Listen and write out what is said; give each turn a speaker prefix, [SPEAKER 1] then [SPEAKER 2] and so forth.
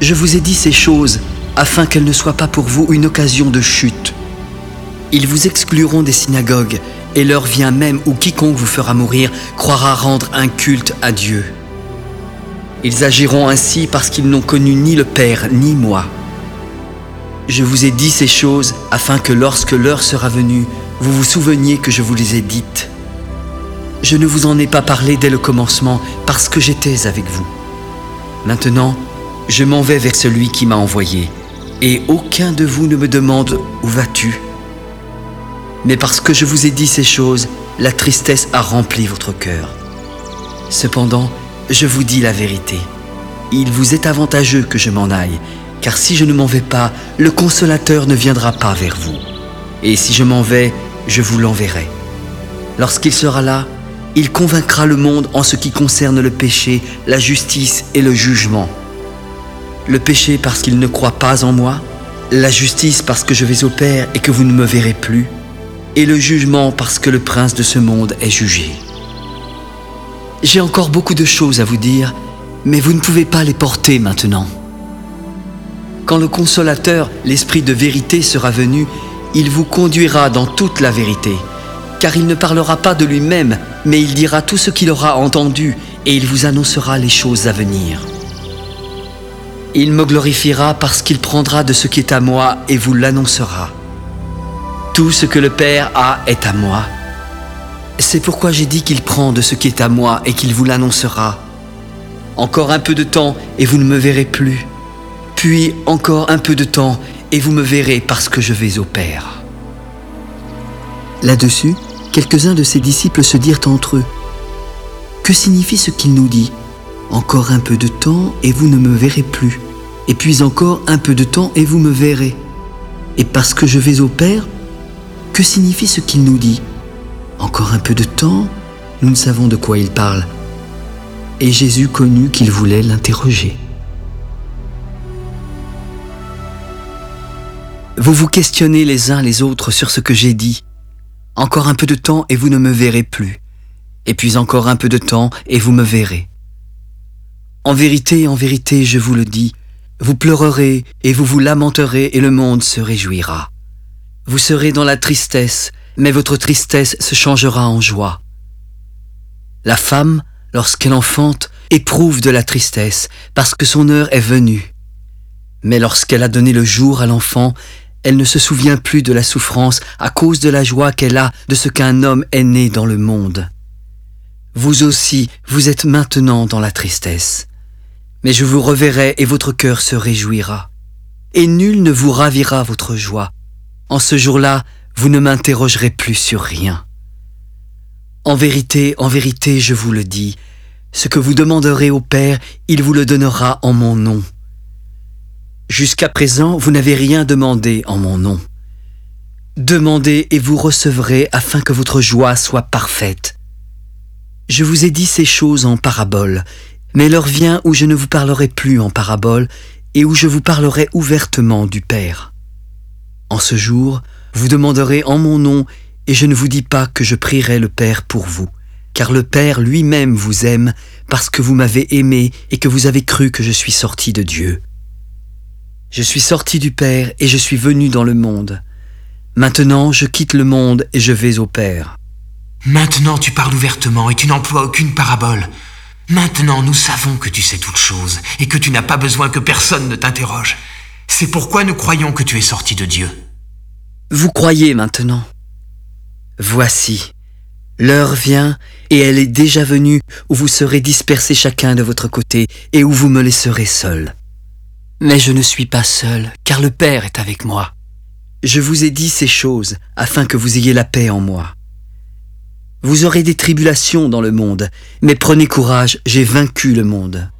[SPEAKER 1] Je vous ai dit ces choses afin qu'elles ne soient pas pour vous une occasion de chute. Ils vous excluront des synagogues, et l'heure vient même où quiconque vous fera mourir croira rendre un culte à Dieu. Ils agiront ainsi parce qu'ils n'ont connu ni le Père ni moi. Je vous ai dit ces choses afin que lorsque l'heure sera venue, vous vous souveniez que je vous les ai dites. Je ne vous en ai pas parlé dès le commencement parce que j'étais avec vous. Maintenant, je m'en vais vers celui qui m'a envoyé, et aucun de vous ne me demande où vas-tu. Mais parce que je vous ai dit ces choses, la tristesse a rempli votre cœur. Cependant, je vous dis la vérité. Il vous est avantageux que je m'en aille, car si je ne m'en vais pas, le consolateur ne viendra pas vers vous. Et si je m'en vais, je vous l'enverrai. Lorsqu'il sera là, il convaincra le monde en ce qui concerne le péché, la justice et le jugement. Le péché parce qu'il ne croit pas en moi, la justice parce que je vais au Père et que vous ne me verrez plus, et le jugement parce que le prince de ce monde est jugé. J'ai encore beaucoup de choses à vous dire, mais vous ne pouvez pas les porter maintenant. Quand le consolateur, l'Esprit de vérité sera venu, il vous conduira dans toute la vérité, car il ne parlera pas de lui-même, mais il dira tout ce qu'il aura entendu, et il vous annoncera les choses à venir. Il me glorifiera parce qu'il prendra de ce qui est à moi et vous l'annoncera. Tout ce que le Père a est à moi. C'est pourquoi j'ai dit qu'il prend de ce qui est à moi et qu'il vous l'annoncera. Encore un peu de temps et vous ne me verrez plus. Puis encore un peu de temps et vous me verrez parce que je vais au Père. Là-dessus, quelques-uns de ses disciples se dirent entre eux, Que signifie ce qu'il nous dit? Encore un peu de temps et vous ne me verrez plus. Et puis encore un peu de temps et vous me verrez. Et parce que je vais au Père, que signifie ce qu'il nous dit? Encore un peu de temps, nous ne savons de quoi il parle. Et Jésus connut qu'il voulait l'interroger. Vous vous questionnez les uns les autres sur ce que j'ai dit. Encore un peu de temps et vous ne me verrez plus. Et puis encore un peu de temps et vous me verrez. En vérité, en vérité, je vous le dis, vous pleurerez et vous vous lamenterez et le monde se réjouira. Vous serez dans la tristesse mais votre tristesse se changera en joie. La femme, lorsqu'elle enfante, éprouve de la tristesse, parce que son heure est venue. Mais lorsqu'elle a donné le jour à l'enfant, elle ne se souvient plus de la souffrance à cause de la joie qu'elle a de ce qu'un homme est né dans le monde. Vous aussi, vous êtes maintenant dans la tristesse. Mais je vous reverrai et votre cœur se réjouira. Et nul ne vous ravira votre joie. En ce jour-là, vous ne m'interrogerez plus sur rien. En vérité, en vérité, je vous le dis, ce que vous demanderez au Père, il vous le donnera en mon nom. Jusqu'à présent, vous n'avez rien demandé en mon nom. Demandez et vous recevrez afin que votre joie soit parfaite. Je vous ai dit ces choses en parabole, mais l'heure vient où je ne vous parlerai plus en parabole et où je vous parlerai ouvertement du Père. En ce jour, vous demanderez en mon nom, et je ne vous dis pas que je prierai le Père pour vous, car le Père lui-même vous aime, parce que vous m'avez aimé et que vous avez cru que je suis sorti de Dieu. Je suis sorti du Père et je suis venu dans le monde. Maintenant je quitte le monde et je vais au Père.
[SPEAKER 2] Maintenant tu parles ouvertement et tu n'emploies aucune parabole. Maintenant nous savons que tu sais toutes choses et que tu n'as pas besoin que personne ne t'interroge. C'est pourquoi nous croyons que tu es sorti de Dieu.
[SPEAKER 1] Vous croyez maintenant. Voici, l'heure vient, et elle est déjà venue, où vous serez dispersés chacun de votre côté, et où vous me laisserez seul. Mais je ne suis pas seul, car le Père est avec moi. Je vous ai dit ces choses, afin que vous ayez la paix en moi. Vous aurez des tribulations dans le monde, mais prenez courage, j'ai vaincu le monde.